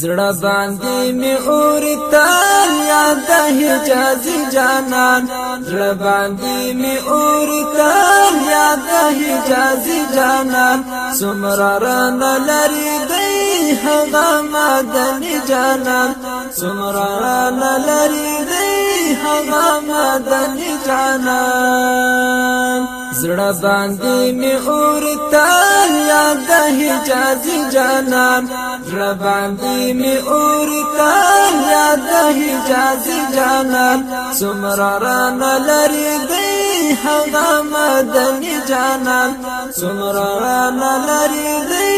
زړه باندې می اور تال یاد حجاز جانان زړه باندې می اور تال یاد حجاز جانان سمرا ران لری دی هغه مدن جانان سمرا ران لری دی هغه مدن جانان زړه باندې می اور تا یاد حجازي جانان زړه باندې می اور تا یاد حجازي جانان سمرا ران لری دی هغه مدني جانان سمرا ران لری دی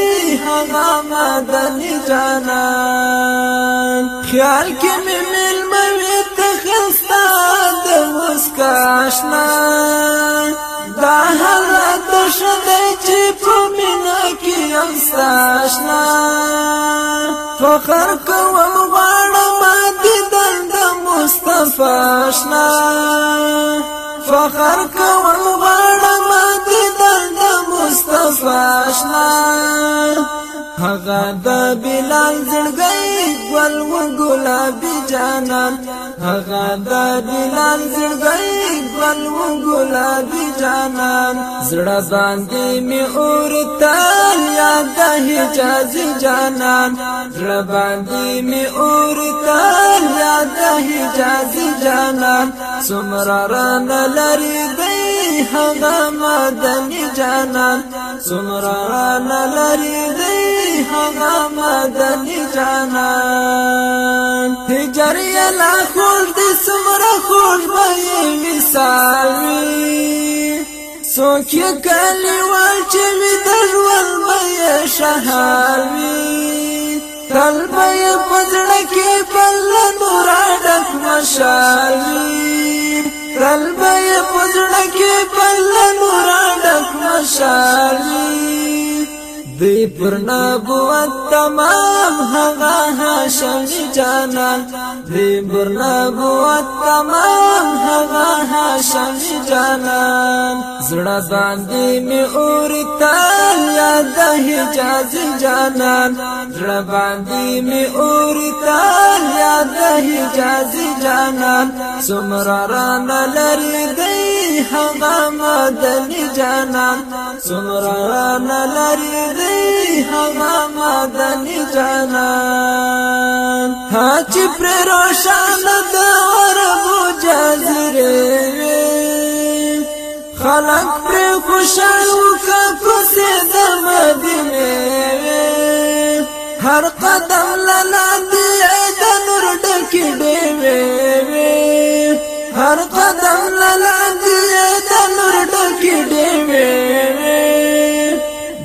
هغه مدني جانان خیال کې می مل موي مسکا آشنا دا حالت شدې چې په مینا کې امسا آشنا فخر کوم غواړم د دند مصطفی آشنا فخر کوم غواړم د دند مصطفی آشنا هغه د بلال زړګي ګل و ګلابي جانان هغه د بلال زړګي ګل و ګلابي جانان زړه باندې می اور تال یاد حجاز جانان زړه باندې می اور تال یاد حجاز جانان سمرا ران لری دی هغه مدني جانان سمرا ران لری دی هغه مدني جانان هجري لا خوږ دې څومره خوږ به یې وصال وي څوک یې کلیوال چې وي د ژوند به یې شهار وي تل به یې په زړه کې بل له نوره ډک مشال وي تل به یې په زړه کې بل له نوره ډک دی پر نبوت بر نبوتمام ہم جانا دیپر نبوتمام ہناہ سن جانا جڑ باندھی میں اڑتا یادہ جج جانا جڑا باندھی میں اڑتا یادہ جج جانا لری دی هغه مدني جانان سمرا نلری دی هغه مدني جانان ها چې پر روشن د عربو جزره خلق پر خوشال وک کوسه د مدینه هر قدم لاندې د نور ډکه دی هر قدم لاندې تنور ډکی دیوې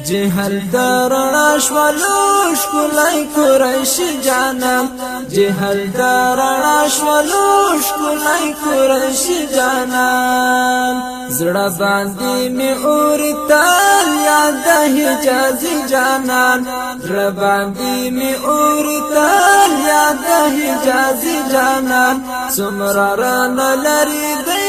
جهل درنا شولو شکلای قریش جانم جهل درنا شولو شکلای قریش جانم زړه باندې می اور تال یاد حجاز جانان رباندې می اور تال یاد حجاز جانان سمرارن لری دی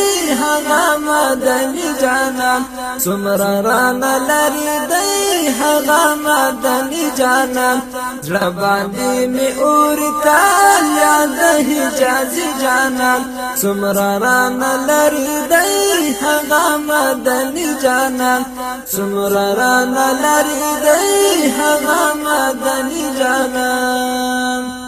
هغه مدني جانان سمر رانا لري دی هغه مدني جانان زړه باندې مې اورتا یاد حجازي جانان سمر رانا لري دی هغه مدني جانان سمر رانا لري دی هغه مدني جانان